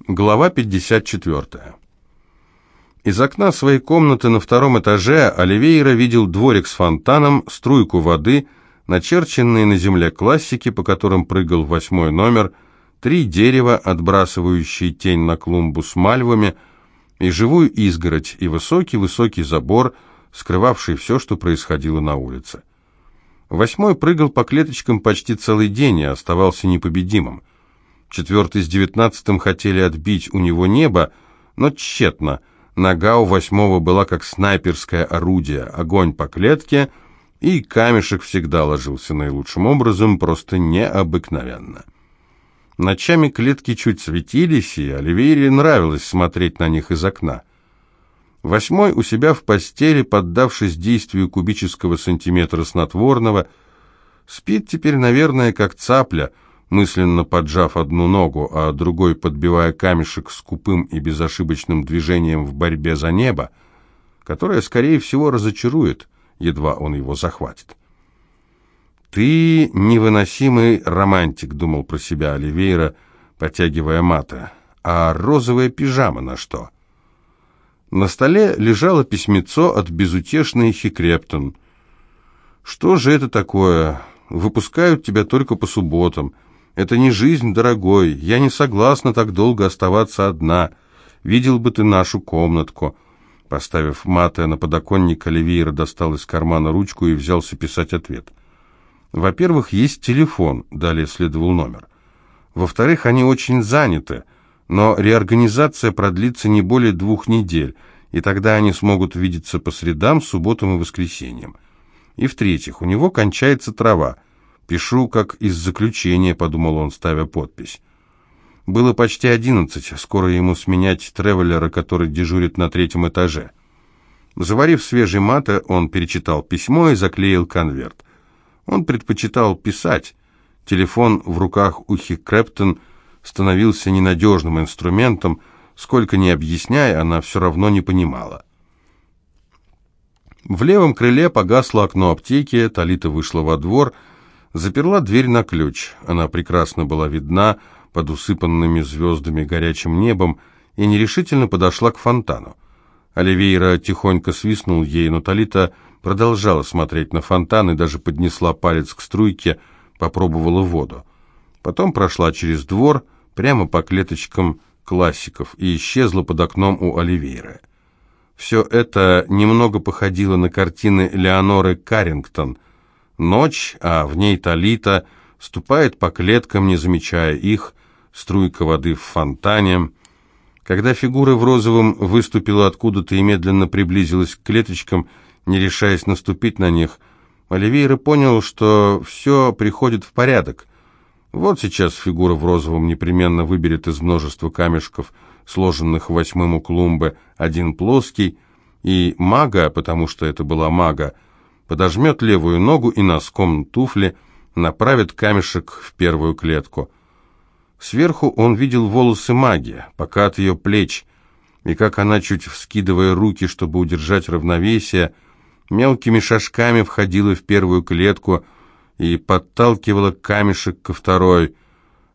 Глава 54. Из окна своей комнаты на втором этаже Оливейра видел дворик с фонтаном, струйку воды, начерченные на земле классики, по которым прыгал восьмой номер, три дерева, отбрасывающие тень на клумбу с мальвами, и живую изгородь, и высокий-высокий забор, скрывавший все, что происходило на улице. Восьмой прыгал по клеточкам почти целый день и оставался непобедимым. Четвертый с девятнадцатым хотели отбить у него небо, но тщетно. Нога у восьмого была как снайперское орудие, огонь по клетке, и камешек всегда ложился наилучшим образом, просто необыкновенно. Ночами клетки чуть светились, и Оливейре нравилось смотреть на них из окна. Восьмой у себя в постели, поддавшись действию кубического сантиметра снотворного, спит теперь, наверное, как цапля, мысленно поджав одну ногу, а другой подбивая камешек скупым и безошибочным движением в борьбе за небо, которое, скорее всего, разочарует, едва он его захватит. «Ты невыносимый романтик», — думал про себя Оливейра, потягивая мата. «А розовая пижама на что?» На столе лежало письмецо от безутешной Хикрептон. «Что же это такое? Выпускают тебя только по субботам. Это не жизнь, дорогой. Я не согласна так долго оставаться одна. Видел бы ты нашу комнатку». Поставив маты на подоконник, Оливейра достал из кармана ручку и взялся писать ответ. «Во-первых, есть телефон», — далее следовал номер. «Во-вторых, они очень заняты» но реорганизация продлится не более двух недель, и тогда они смогут видеться по средам, субботам и воскресеньям. И в-третьих, у него кончается трава. «Пишу, как из заключения», — подумал он, ставя подпись. Было почти одиннадцать, скоро ему сменять тревелера, который дежурит на третьем этаже. Заварив свежий мата, он перечитал письмо и заклеил конверт. Он предпочитал писать. Телефон в руках у Хикрептон — становился ненадежным инструментом, сколько ни объясняя, она все равно не понимала. В левом крыле погасло окно аптеки, Талита вышла во двор, заперла дверь на ключ. Она прекрасно была видна под усыпанными звездами горячим небом и нерешительно подошла к фонтану. Оливейра тихонько свистнул ей, но Талита продолжала смотреть на фонтан и даже поднесла палец к струйке, попробовала воду. Потом прошла через двор, прямо по клеточкам классиков и исчезла под окном у Оливейра. Все это немного походило на картины Леоноры Каррингтон. Ночь, а в ней Талита ступает по клеткам, не замечая их, струйка воды в фонтане. Когда фигура в розовом выступила откуда-то и медленно приблизилась к клеточкам, не решаясь наступить на них, Оливейра понял, что все приходит в порядок. Вот сейчас фигура в розовом непременно выберет из множества камешков, сложенных восьмым у клумбы, один плоский, и мага, потому что это была мага, подожмет левую ногу и носком туфли направит камешек в первую клетку. Сверху он видел волосы маги, пока от ее плеч, и как она, чуть вскидывая руки, чтобы удержать равновесие, мелкими шажками входила в первую клетку, и подталкивала камешек ко второй.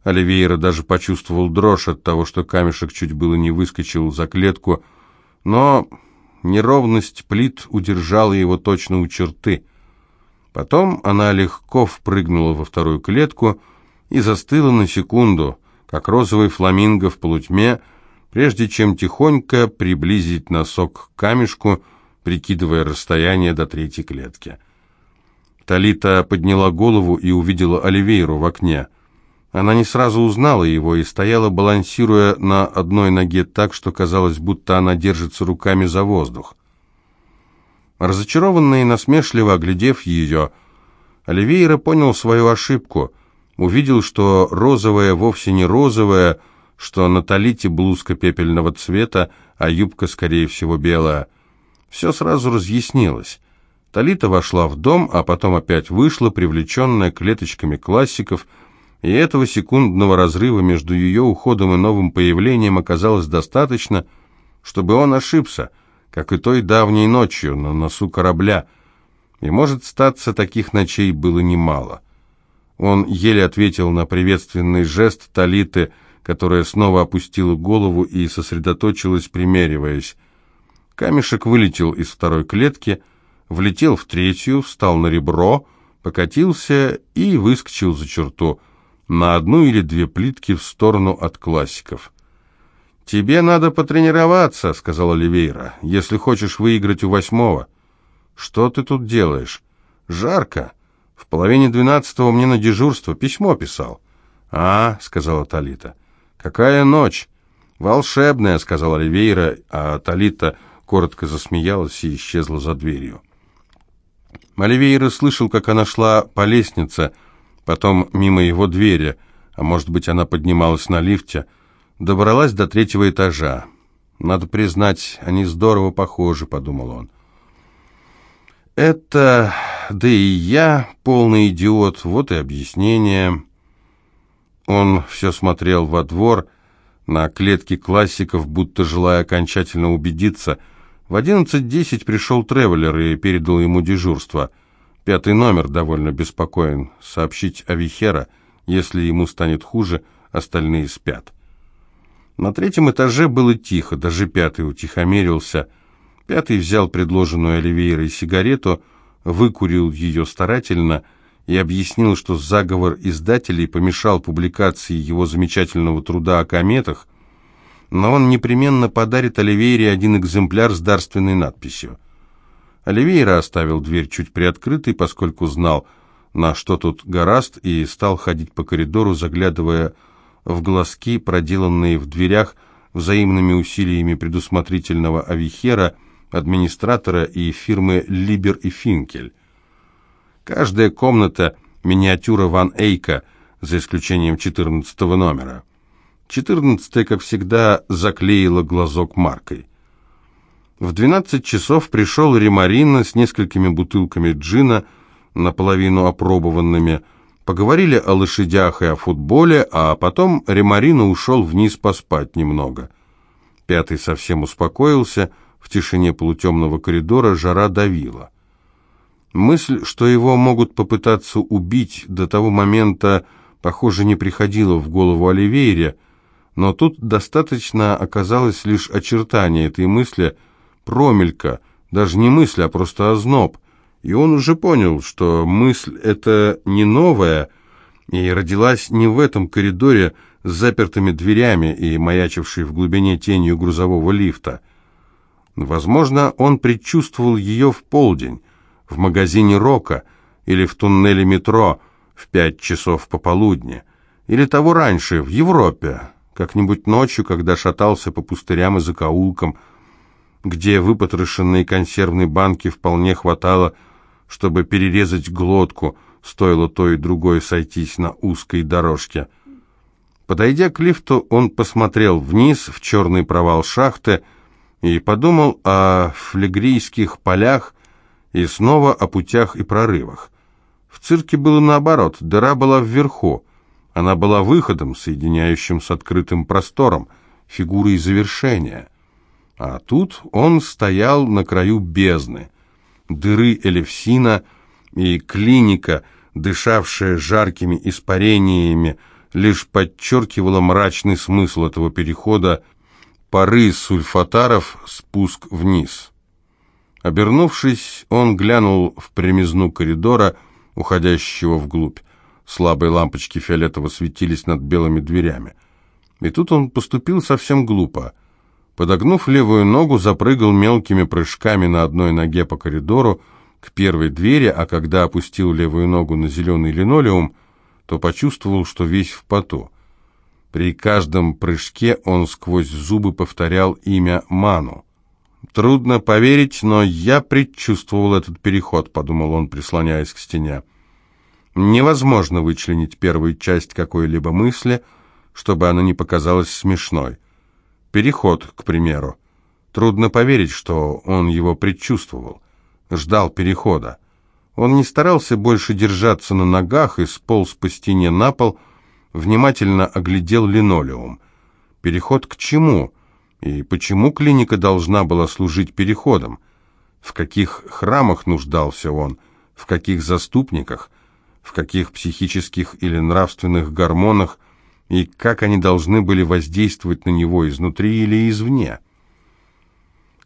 Оливейра даже почувствовал дрожь от того, что камешек чуть было не выскочил за клетку, но неровность плит удержала его точно у черты. Потом она легко впрыгнула во вторую клетку и застыла на секунду, как розовый фламинго в полутьме, прежде чем тихонько приблизить носок к камешку, прикидывая расстояние до третьей клетки. Талита подняла голову и увидела Оливейру в окне. Она не сразу узнала его и стояла, балансируя на одной ноге так, что казалось, будто она держится руками за воздух. Разочарованно и насмешливо оглядев ее, Оливейра понял свою ошибку, увидел, что розовая вовсе не розовая, что на Талите блузка пепельного цвета, а юбка, скорее всего, белая. Все сразу разъяснилось. Талита вошла в дом, а потом опять вышла, привлеченная клеточками классиков, и этого секундного разрыва между ее уходом и новым появлением оказалось достаточно, чтобы он ошибся, как и той давней ночью на носу корабля. И, может, статься таких ночей было немало. Он еле ответил на приветственный жест Талиты, которая снова опустила голову и сосредоточилась, примериваясь. Камешек вылетел из второй клетки, влетел в третью, встал на ребро, покатился и выскочил за черту, на одну или две плитки в сторону от классиков. «Тебе надо потренироваться», — сказала Оливейра, — «если хочешь выиграть у восьмого». «Что ты тут делаешь?» «Жарко. В половине двенадцатого мне на дежурство письмо писал». «А», — сказала Талита. «Какая ночь!» «Волшебная», — сказала Оливейра, а Талита коротко засмеялась и исчезла за дверью. Оливейра слышал, как она шла по лестнице, потом мимо его двери, а может быть, она поднималась на лифте, — Добралась до третьего этажа. «Надо признать, они здорово похожи», — подумал он. «Это... да и я полный идиот, вот и объяснение». Он все смотрел во двор, на клетки классиков, будто желая окончательно убедиться. В одиннадцать десять пришел Тревелер и передал ему дежурство. Пятый номер довольно беспокоен. Сообщить о Вихера, если ему станет хуже, остальные спят. На третьем этаже было тихо, даже пятый утихомирился. Пятый взял предложенную Оливейрой сигарету, выкурил ее старательно и объяснил, что заговор издателей помешал публикации его замечательного труда о кометах, но он непременно подарит Оливейре один экземпляр с дарственной надписью. Оливейра оставил дверь чуть приоткрытой, поскольку знал, на что тут гораст, и стал ходить по коридору, заглядывая в глазки, проделанные в дверях взаимными усилиями предусмотрительного авихера, администратора и фирмы «Либер и Финкель». Каждая комната – миниатюра Ван Эйка, за исключением 14 номера. 14 как всегда, заклеила глазок маркой. В 12 часов пришел Римарина с несколькими бутылками джина, наполовину опробованными, Поговорили о лошадях и о футболе, а потом Ремарина ушел вниз поспать немного. Пятый совсем успокоился, в тишине полутемного коридора жара давила. Мысль, что его могут попытаться убить, до того момента, похоже, не приходила в голову Оливейре, но тут достаточно оказалось лишь очертания этой мысли, промелька, даже не мысль, а просто озноб — и он уже понял, что мысль эта не новая, и родилась не в этом коридоре с запертыми дверями и маячившей в глубине тенью грузового лифта. Возможно, он предчувствовал ее в полдень, в магазине Рока или в туннеле метро в пять часов пополудни, или того раньше, в Европе, как-нибудь ночью, когда шатался по пустырям и закоулкам, где выпотрошенные консервные банки вполне хватало, чтобы перерезать глотку, стоило то и другое сойтись на узкой дорожке. Подойдя к лифту, он посмотрел вниз в черный провал шахты и подумал о флегрийских полях и снова о путях и прорывах. В цирке было наоборот, дыра была вверху, она была выходом, соединяющим с открытым простором, фигурой завершения. А тут он стоял на краю бездны — дыры Элевсина и клиника, дышавшая жаркими испарениями, лишь подчеркивала мрачный смысл этого перехода пары сульфатаров, спуск вниз. Обернувшись, он глянул в примизну коридора, уходящего вглубь. Слабые лампочки фиолетово светились над белыми дверями. И тут он поступил совсем глупо — Подогнув левую ногу, запрыгал мелкими прыжками на одной ноге по коридору к первой двери, а когда опустил левую ногу на зеленый линолеум, то почувствовал, что весь в поту. При каждом прыжке он сквозь зубы повторял имя Ману. «Трудно поверить, но я предчувствовал этот переход», — подумал он, прислоняясь к стене. «Невозможно вычленить первую часть какой-либо мысли, чтобы она не показалась смешной». Переход, к примеру. Трудно поверить, что он его предчувствовал. Ждал перехода. Он не старался больше держаться на ногах и сполз по стене на пол, внимательно оглядел линолеум. Переход к чему? И почему клиника должна была служить переходом? В каких храмах нуждался он? В каких заступниках? В каких психических или нравственных гормонах и как они должны были воздействовать на него изнутри или извне.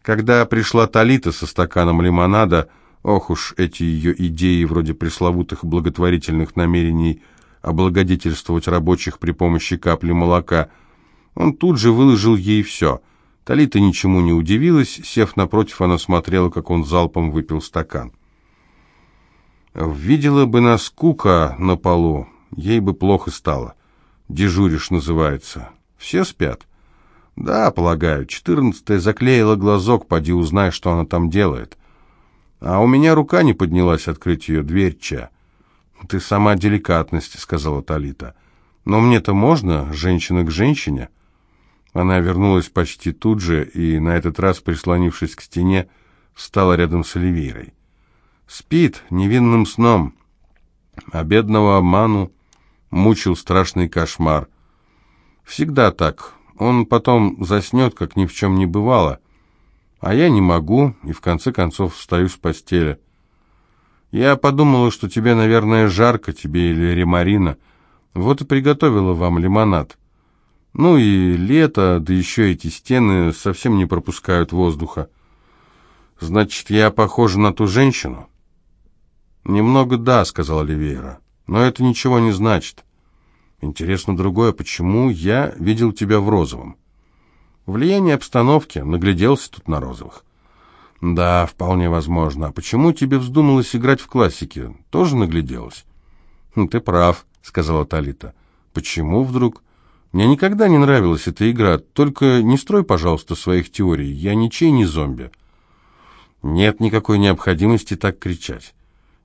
Когда пришла Талита со стаканом лимонада, ох уж эти ее идеи вроде пресловутых благотворительных намерений облагодетельствовать рабочих при помощи капли молока, он тут же выложил ей все. Талита ничему не удивилась, сев напротив, она смотрела, как он залпом выпил стакан. Видела бы нас кука на полу, ей бы плохо стало. Дежуришь называется. Все спят? Да, полагаю. Четырнадцатая заклеила глазок, поди узнай, что она там делает. А у меня рука не поднялась открыть ее дверь, Ча. Ты сама деликатность, сказала Талита. Но мне-то можно, женщина к женщине. Она вернулась почти тут же и, на этот раз прислонившись к стене, стала рядом с Оливейрой. Спит невинным сном, а бедного Ману мучил страшный кошмар. Всегда так. Он потом заснет, как ни в чем не бывало. А я не могу, и в конце концов встаю с постели. Я подумала, что тебе, наверное, жарко, тебе или ремарина. Вот и приготовила вам лимонад. Ну и лето, да еще эти стены совсем не пропускают воздуха. Значит, я похожа на ту женщину? «Немного да», — сказал Оливейра, — «но это ничего не значит. Интересно другое, почему я видел тебя в розовом?» «Влияние обстановки, нагляделся тут на розовых». «Да, вполне возможно. А почему тебе вздумалось играть в классике? Тоже нагляделась?» «Хм, «Ты прав», — сказала Талита. «Почему вдруг?» «Мне никогда не нравилась эта игра. Только не строй, пожалуйста, своих теорий. Я ничей не зомби». «Нет никакой необходимости так кричать».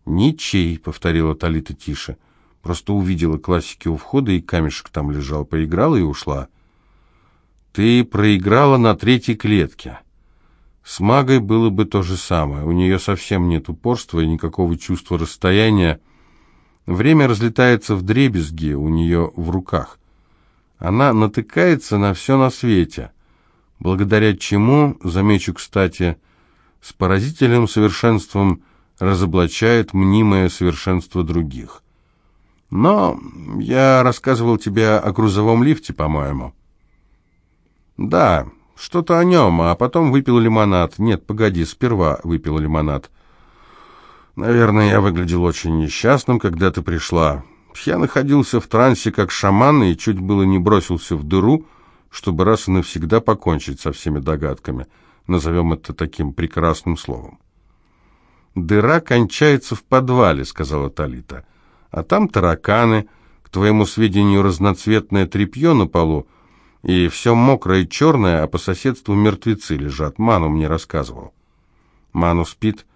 «Ничей», — повторила Талита тише. «Просто увидела классики у входа, и камешек там лежал. Поиграла и ушла». «Ты проиграла на третьей клетке». С магой было бы то же самое. У нее совсем нет упорства и никакого чувства расстояния. Время разлетается в дребезги у нее в руках. Она натыкается на все на свете, благодаря чему, замечу, кстати, с поразительным совершенством – разоблачает мнимое совершенство других. Но я рассказывал тебе о грузовом лифте, по-моему. Да, что-то о нем, а потом выпил лимонад. Нет, погоди, сперва выпил лимонад. Наверное, я выглядел очень несчастным, когда ты пришла. Я находился в трансе как шаман и чуть было не бросился в дыру, чтобы раз и навсегда покончить со всеми догадками. Назовем это таким прекрасным словом. «Дыра кончается в подвале», — сказала Талита. «А там тараканы, к твоему сведению, разноцветное тряпье на полу, и все мокрое и черное, а по соседству мертвецы лежат. Ману мне рассказывал». «Ману спит?»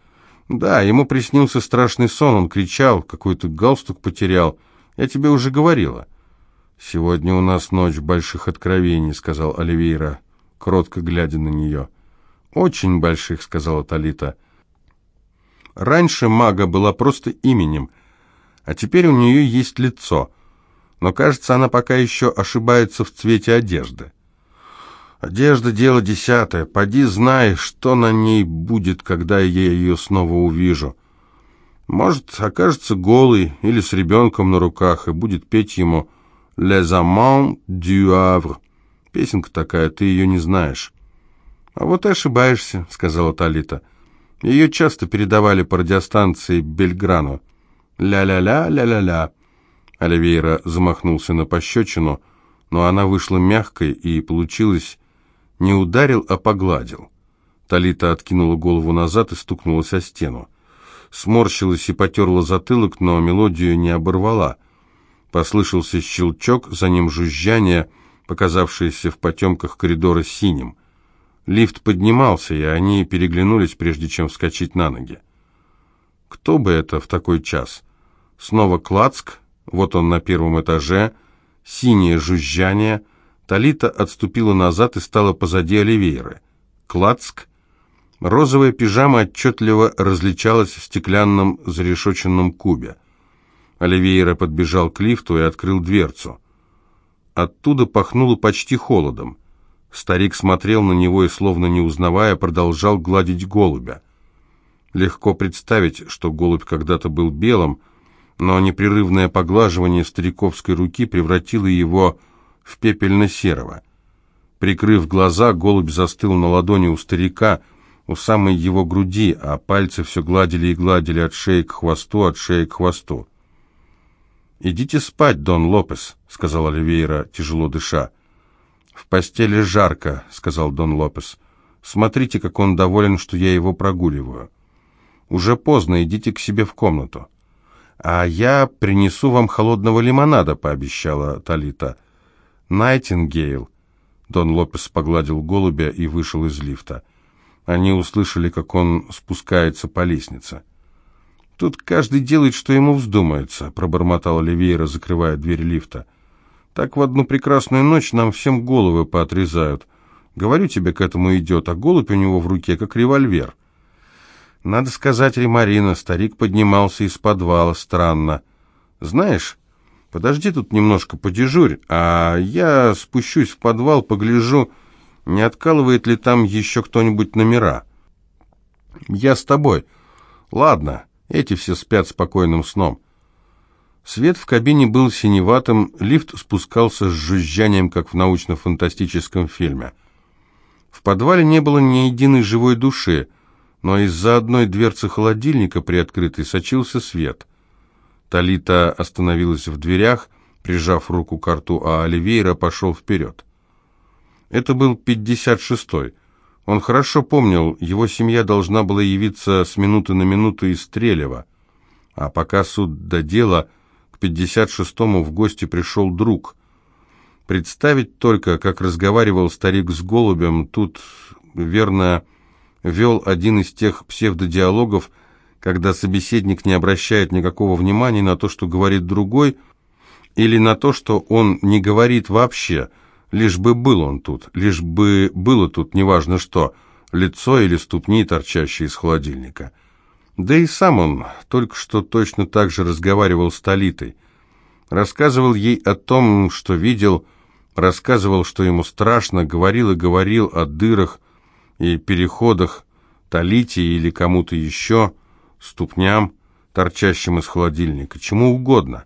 «Да, ему приснился страшный сон, он кричал, какой-то галстук потерял. Я тебе уже говорила». «Сегодня у нас ночь больших откровений», — сказал Оливейра, кротко глядя на нее. «Очень больших», — сказала Талита. «Талита». Раньше мага была просто именем, а теперь у нее есть лицо. Но, кажется, она пока еще ошибается в цвете одежды. Одежда — дело десятое. Поди знай, что на ней будет, когда я ее снова увижу. Может, окажется голый или с ребенком на руках и будет петь ему «Les amants du Havre». Песенка такая, ты ее не знаешь. «А вот и ошибаешься», — сказала Талита. Ее часто передавали по радиостанции Бельграну. «Ля-ля-ля, ля-ля-ля». Оливейра замахнулся на пощечину, но она вышла мягкой и, получилось, не ударил, а погладил. Талита откинула голову назад и стукнулась о стену. Сморщилась и потерла затылок, но мелодию не оборвала. Послышался щелчок, за ним жужжание, показавшееся в потемках коридора синим. Лифт поднимался, и они переглянулись, прежде чем вскочить на ноги. Кто бы это в такой час? Снова Клацк, вот он на первом этаже, синее жужжание. Талита отступила назад и стала позади Оливейры. Клацк. Розовая пижама отчетливо различалась в стеклянном зарешоченном кубе. Оливейра подбежал к лифту и открыл дверцу. Оттуда пахнуло почти холодом. Старик смотрел на него и, словно не узнавая, продолжал гладить голубя. Легко представить, что голубь когда-то был белым, но непрерывное поглаживание стариковской руки превратило его в пепельно-серого. Прикрыв глаза, голубь застыл на ладони у старика, у самой его груди, а пальцы все гладили и гладили от шеи к хвосту, от шеи к хвосту. «Идите спать, Дон Лопес», — сказал Оливейра, тяжело дыша. «В постели жарко», — сказал Дон Лопес. «Смотрите, как он доволен, что я его прогуливаю. Уже поздно, идите к себе в комнату». «А я принесу вам холодного лимонада», — пообещала Талита. «Найтингейл». Дон Лопес погладил голубя и вышел из лифта. Они услышали, как он спускается по лестнице. «Тут каждый делает, что ему вздумается», — пробормотал Оливейра, закрывая дверь лифта. «Так в одну прекрасную ночь нам всем головы поотрезают. Говорю тебе, к этому идет, а голубь у него в руке, как револьвер». Надо сказать, Ремарина, старик поднимался из подвала, странно. «Знаешь, подожди тут немножко, подежурь, а я спущусь в подвал, погляжу, не откалывает ли там еще кто-нибудь номера». «Я с тобой». «Ладно». Эти все спят спокойным сном. Свет в кабине был синеватым, лифт спускался с жужжанием, как в научно-фантастическом фильме. В подвале не было ни единой живой души, но из-за одной дверцы холодильника, приоткрытой, сочился свет. Талита остановилась в дверях, прижав руку к рту, а Оливейра пошел вперед. Это был пятьдесят шестой. Он хорошо помнил, его семья должна была явиться с минуты на минуту из Стрелева. А пока суд до дела, 56-му в гости пришел друг. Представить только, как разговаривал старик с голубем, тут, верно, вел один из тех псевдодиалогов, когда собеседник не обращает никакого внимания на то, что говорит другой, или на то, что он не говорит вообще – Лишь бы был он тут, лишь бы было тут неважно что, лицо или ступни, торчащие из холодильника. Да и сам он только что точно так же разговаривал с Талитой. Рассказывал ей о том, что видел, рассказывал, что ему страшно, говорил и говорил о дырах и переходах Талите или кому-то еще, ступням, торчащим из холодильника, чему угодно.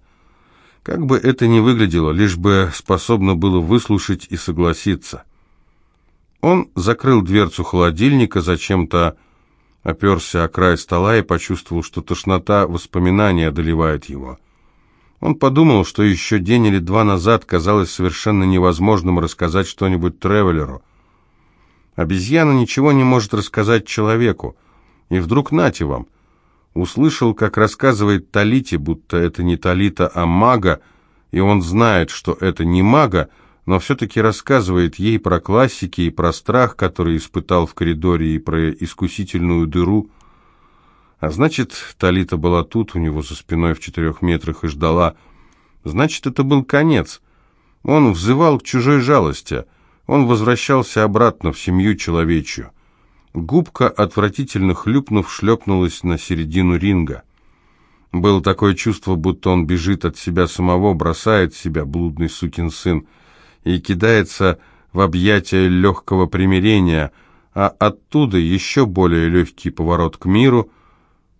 Как бы это ни выглядело, лишь бы способно было выслушать и согласиться. Он закрыл дверцу холодильника, зачем-то оперся о край стола и почувствовал, что тошнота воспоминаний одолевает его. Он подумал, что еще день или два назад казалось совершенно невозможным рассказать что-нибудь Тревелеру. Обезьяна ничего не может рассказать человеку, и вдруг нате вам, Услышал, как рассказывает Талите, будто это не Талита, а мага, и он знает, что это не мага, но все-таки рассказывает ей про классики и про страх, который испытал в коридоре, и про искусительную дыру. А значит, Талита была тут, у него за спиной в четырех метрах, и ждала. Значит, это был конец. Он взывал к чужой жалости. Он возвращался обратно в семью человечью. Губка, отвратительно хлюпнув, шлепнулась на середину ринга. Было такое чувство, будто он бежит от себя самого, бросает себя, блудный сукин сын, и кидается в объятия легкого примирения, а оттуда еще более легкий поворот к миру,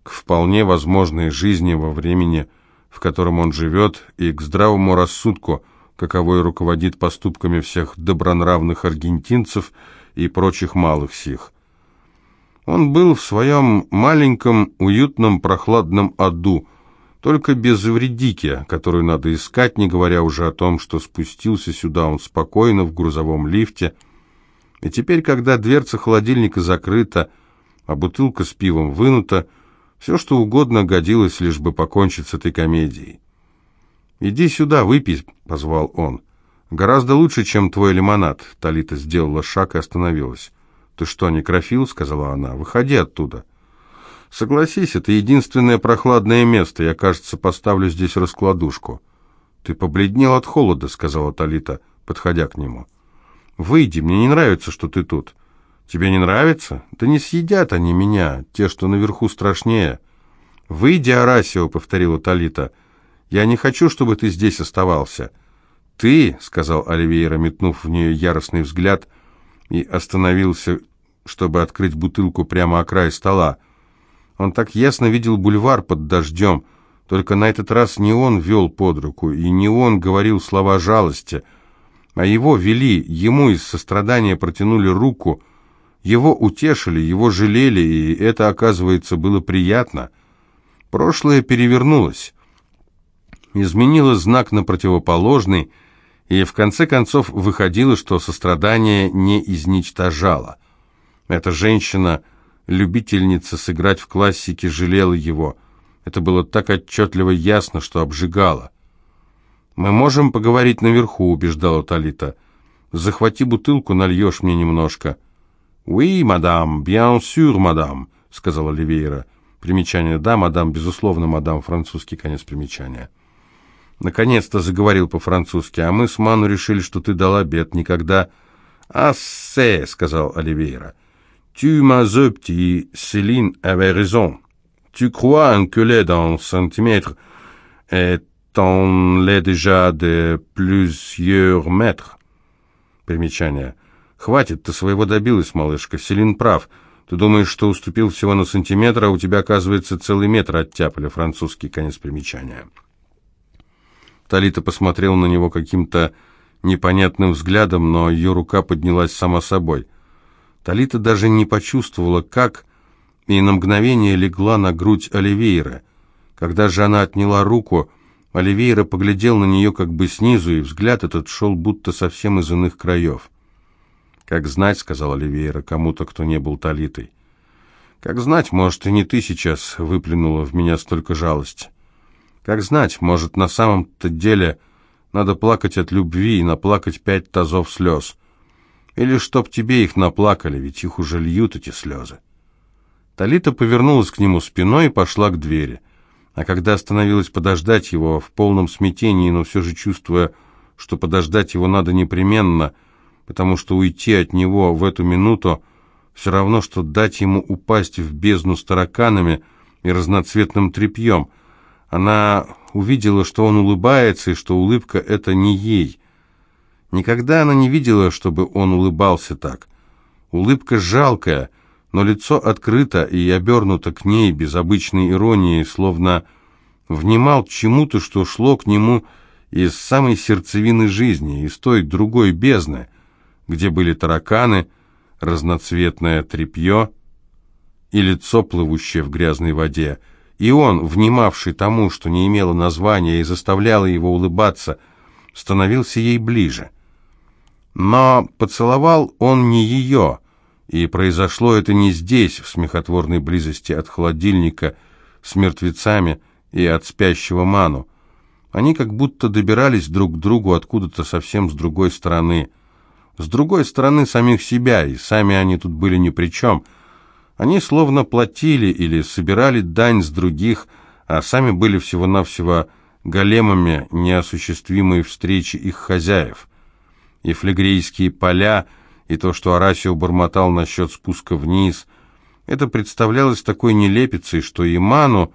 к вполне возможной жизни во времени, в котором он живет, и к здравому рассудку, каковой руководит поступками всех добронравных аргентинцев и прочих малых сих. Он был в своем маленьком, уютном, прохладном аду, только без вредики, которую надо искать, не говоря уже о том, что спустился сюда он спокойно в грузовом лифте. И теперь, когда дверца холодильника закрыта, а бутылка с пивом вынута, все, что угодно годилось, лишь бы покончить с этой комедией. «Иди сюда, выпей», — позвал он. «Гораздо лучше, чем твой лимонад», — Талита сделала шаг и остановилась. «Ты что, некрофил?» — сказала она. «Выходи оттуда». «Согласись, это единственное прохладное место. Я, кажется, поставлю здесь раскладушку». «Ты побледнел от холода», — сказала Талита, подходя к нему. «Выйди, мне не нравится, что ты тут». «Тебе не нравится? Да не съедят они меня, те, что наверху страшнее». «Выйди, Арасио», — повторила Талита. «Я не хочу, чтобы ты здесь оставался». «Ты», — сказал Оливейра, метнув в нее яростный взгляд, — и остановился, чтобы открыть бутылку прямо о край стола. Он так ясно видел бульвар под дождем, только на этот раз не он вел под руку, и не он говорил слова жалости. А его вели, ему из сострадания протянули руку, его утешили, его жалели, и это, оказывается, было приятно. Прошлое перевернулось, изменило знак на противоположный, и в конце концов выходило, что сострадание не изничтожало. Эта женщина, любительница сыграть в классике, жалела его. Это было так отчетливо ясно, что обжигало. «Мы можем поговорить наверху», — убеждала Талита. «Захвати бутылку, нальешь мне немножко». «Oui, мадам, bien sûr, мадам», — сказала Оливейра. Примечание «да, мадам», безусловно, мадам, французский конец примечания. Наконец-то заговорил по-французски, а мы с Ману решили, что ты дал обед, никогда... «Ассе», — сказал Оливейра. «Tu m'as petit, Céline avait raison. Tu crois un collet d'un centimètre et t'en l'est déjà de plusieurs mètres». Примечание. «Хватит, ты своего добилась, малышка. Селин прав. Ты думаешь, что уступил всего на сантиметр, а у тебя, оказывается, целый метр оттяпали». Французский конец примечания. Талита посмотрела на него каким-то непонятным взглядом, но ее рука поднялась сама собой. Талита даже не почувствовала, как, и на мгновение легла на грудь Оливейра. Когда же она отняла руку, Оливейра поглядел на нее как бы снизу, и взгляд этот шел будто совсем из иных краев. «Как знать», — сказал Оливейра кому-то, кто не был Талитой. «Как знать, может, и не ты сейчас выплюнула в меня столько жалости». Как знать, может, на самом-то деле надо плакать от любви и наплакать пять тазов слез. Или чтоб тебе их наплакали, ведь их уже льют, эти слезы. Талита повернулась к нему спиной и пошла к двери. А когда остановилась подождать его, в полном смятении, но все же чувствуя, что подождать его надо непременно, потому что уйти от него в эту минуту все равно, что дать ему упасть в бездну с тараканами и разноцветным тряпьем — она увидела, что он улыбается, и что улыбка — это не ей. Никогда она не видела, чтобы он улыбался так. Улыбка жалкая, но лицо открыто и обернуто к ней без обычной иронии, словно внимал чему-то, что шло к нему из самой сердцевины жизни, из той другой бездны, где были тараканы, разноцветное тряпье и лицо, плывущее в грязной воде — и он, внимавший тому, что не имело названия и заставляло его улыбаться, становился ей ближе. Но поцеловал он не ее, и произошло это не здесь, в смехотворной близости от холодильника с мертвецами и от спящего ману. Они как будто добирались друг к другу откуда-то совсем с другой стороны. С другой стороны самих себя, и сами они тут были ни при чем — они словно платили или собирали дань с других, а сами были всего-навсего големами неосуществимой встречи их хозяев. И флегрейские поля, и то, что Арасио бормотал насчет спуска вниз, это представлялось такой нелепицей, что и Ману,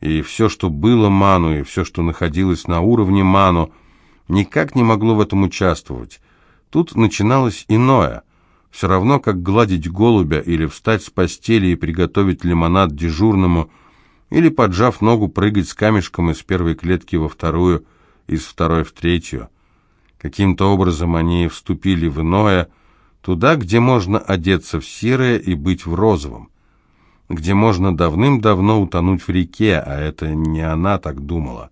и все, что было Ману, и все, что находилось на уровне Ману, никак не могло в этом участвовать. Тут начиналось иное — все равно, как гладить голубя или встать с постели и приготовить лимонад дежурному, или, поджав ногу, прыгать с камешком из первой клетки во вторую, из второй в третью. Каким-то образом они вступили в иное, туда, где можно одеться в серое и быть в розовом, где можно давным-давно утонуть в реке, а это не она так думала.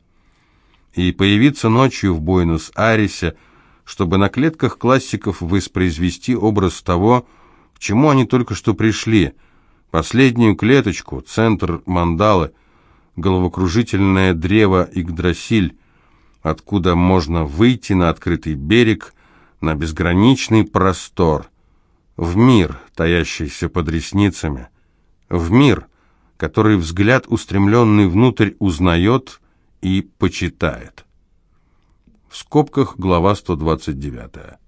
И появиться ночью в Буэнос-Айресе – чтобы на клетках классиков воспроизвести образ того, к чему они только что пришли. Последнюю клеточку, центр мандалы, головокружительное древо Игдрасиль, откуда можно выйти на открытый берег, на безграничный простор, в мир, таящийся под ресницами, в мир, который взгляд, устремленный внутрь, узнает и почитает. В скобках глава 129.